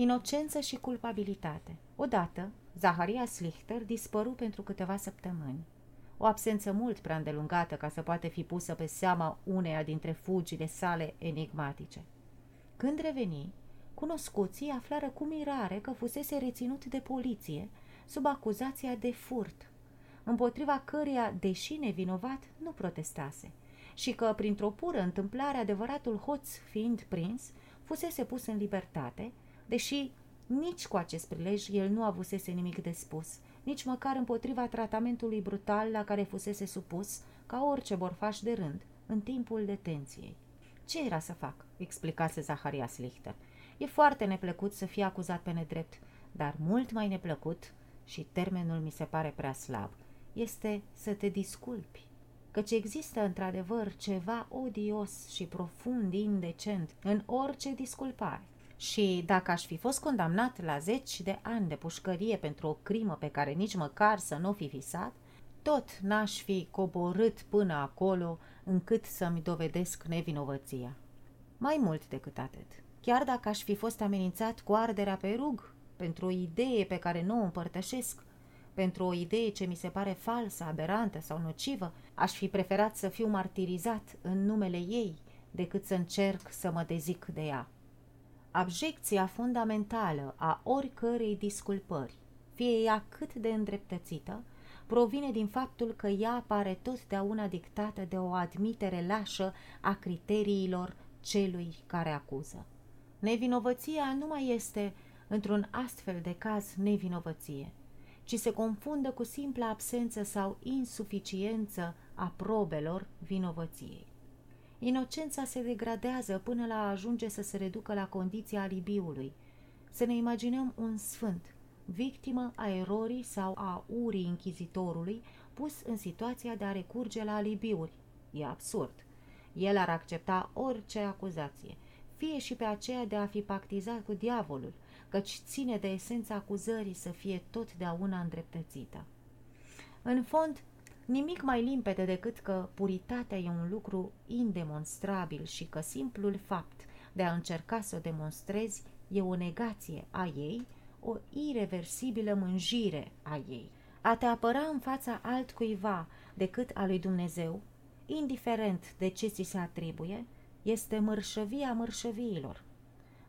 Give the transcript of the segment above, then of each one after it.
Inocență și culpabilitate. Odată, Zaharia Slichter dispăru pentru câteva săptămâni. O absență mult prea îndelungată ca să poate fi pusă pe seama uneia dintre fugile sale enigmatice. Când reveni, cunoscuții aflară cu mirare că fusese reținut de poliție sub acuzația de furt, împotriva căreia, deși nevinovat, nu protestase, și că, printr-o pură întâmplare, adevăratul hoț fiind prins, fusese pus în libertate, deși nici cu acest prilej el nu avusese nimic de spus, nici măcar împotriva tratamentului brutal la care fusese supus, ca orice borfaș de rând, în timpul detenției. Ce era să fac?" explicase Zaharias Lichter. E foarte neplăcut să fie acuzat pe nedrept, dar mult mai neplăcut, și termenul mi se pare prea slab, este să te disculpi. Căci există într-adevăr ceva odios și profund indecent în orice disculpare. Și dacă aș fi fost condamnat la zeci de ani de pușcărie pentru o crimă pe care nici măcar să nu fi visat, tot n-aș fi coborât până acolo încât să-mi dovedesc nevinovăția. Mai mult decât atât, chiar dacă aș fi fost amenințat cu arderea pe rug pentru o idee pe care nu o împărtășesc, pentru o idee ce mi se pare falsă, aberantă sau nocivă, aș fi preferat să fiu martirizat în numele ei decât să încerc să mă dezic de ea. Abjecția fundamentală a oricărei disculpări, fie ea cât de îndreptățită, provine din faptul că ea pare totdeauna dictată de o admitere lașă a criteriilor celui care acuză. Nevinovăția nu mai este, într-un astfel de caz, nevinovăție, ci se confundă cu simpla absență sau insuficiență a probelor vinovăției. Inocența se degradează până la a ajunge să se reducă la condiția alibiului. Să ne imaginăm un sfânt, victimă a erorii sau a urii închizitorului, pus în situația de a recurge la alibiuri. E absurd. El ar accepta orice acuzație, fie și pe aceea de a fi pactizat cu diavolul, căci ține de esența acuzării să fie totdeauna îndreptățită. În fond, nimic mai limpede decât că puritatea e un lucru indemonstrabil și că simplul fapt de a încerca să o demonstrezi e o negație a ei, o irreversibilă mânjire a ei. A te apăra în fața altcuiva decât a lui Dumnezeu, indiferent de ce ți se atribuie, este mărșăvia mărșăviilor.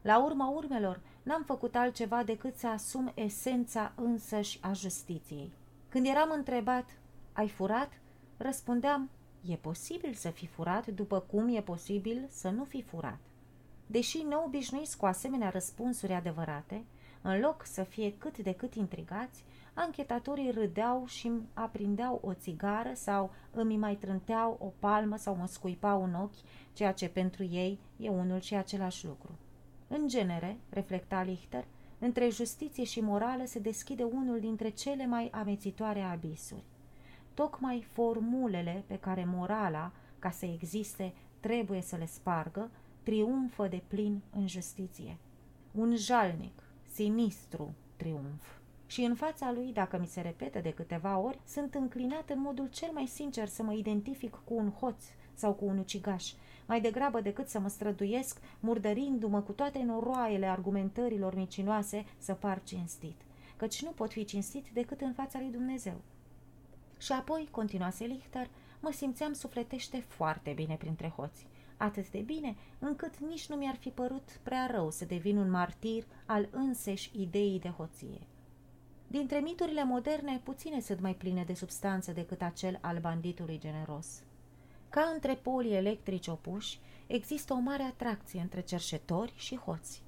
La urma urmelor, n-am făcut altceva decât să asum esența însăși a justiției. Când eram întrebat, ai furat? Răspundeam, e posibil să fi furat după cum e posibil să nu fi furat. Deși neobișnuiți cu asemenea răspunsuri adevărate, în loc să fie cât de cât intrigați, anchetatorii râdeau și îmi aprindeau o țigară sau îmi mai trânteau o palmă sau mă scuipau în ochi, ceea ce pentru ei e unul și același lucru. În genere, reflecta Lichter, între justiție și morală se deschide unul dintre cele mai amețitoare abisuri. Tocmai formulele pe care morala, ca să existe, trebuie să le spargă, triumfă de plin în justiție. Un jalnic, sinistru triumf. Și în fața lui, dacă mi se repete de câteva ori, sunt înclinat în modul cel mai sincer să mă identific cu un hoț sau cu un ucigaș, mai degrabă decât să mă străduiesc, murdărindu-mă cu toate noroaiele argumentărilor micinoase să par cinstit, căci nu pot fi cinstit decât în fața lui Dumnezeu. Și apoi, continuase Lichter, mă simțeam sufletește foarte bine printre hoți atât de bine încât nici nu mi-ar fi părut prea rău să devin un martir al înseși ideii de hoție. Dintre miturile moderne, puține sunt mai pline de substanță decât acel al banditului generos. Ca între polii electrici opuși, există o mare atracție între cerșetori și hoți.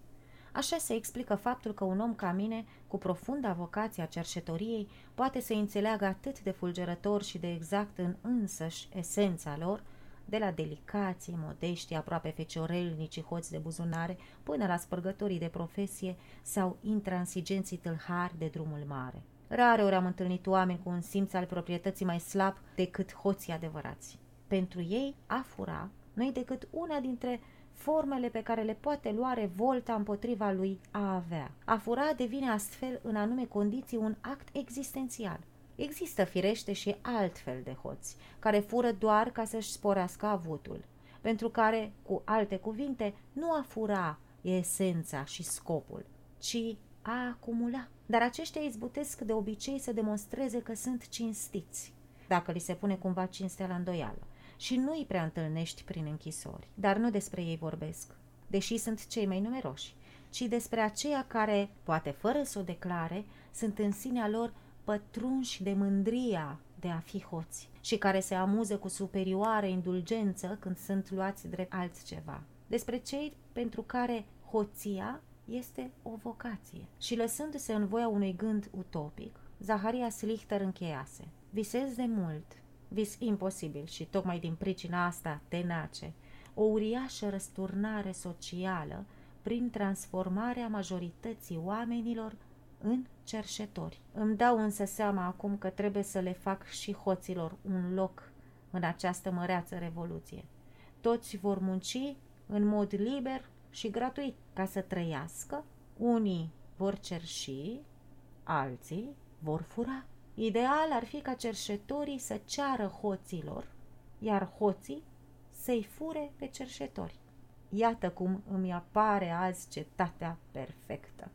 Așa se explică faptul că un om ca mine, cu profunda vocație a cerșetoriei, poate să înțeleagă atât de fulgerător și de exact în însăși esența lor, de la delicații, modeștii, aproape feciorelnici hoți de buzunare, până la spărgătorii de profesie sau intransigenții tâlhari de drumul mare. Rare ori am întâlnit oameni cu un simț al proprietății mai slab decât hoții adevărați. Pentru ei, a fura nu decât una dintre formele pe care le poate lua revolta împotriva lui a avea. A fura devine astfel în anume condiții un act existențial. Există firește și altfel de hoți, care fură doar ca să-și sporească avutul, pentru care, cu alte cuvinte, nu a fura e esența și scopul, ci a acumula. Dar aceștia izbutesc de obicei să demonstreze că sunt cinstiți, dacă li se pune cumva cinstea la îndoială. Și nu îi prea întâlnești prin închisori, dar nu despre ei vorbesc, deși sunt cei mai numeroși, ci despre aceia care, poate fără să o declare, sunt în sinea lor pătrunși de mândria de a fi hoți și care se amuză cu superioară indulgență când sunt luați drept altceva. Despre cei pentru care hoția este o vocație. Și lăsându-se în voia unui gând utopic, Zaharia Slichter încheiase. Visez de mult, vis imposibil și tocmai din pricina asta tenace, o uriașă răsturnare socială prin transformarea majorității oamenilor în cerșetori. Îmi dau însă seama acum că trebuie să le fac și hoților un loc în această măreață revoluție. Toți vor munci în mod liber și gratuit ca să trăiască. Unii vor cerși, alții vor fura. Ideal ar fi ca cerșetorii să ceară hoților, iar hoții să-i fure pe cerșetori. Iată cum îmi apare azi cetatea perfectă.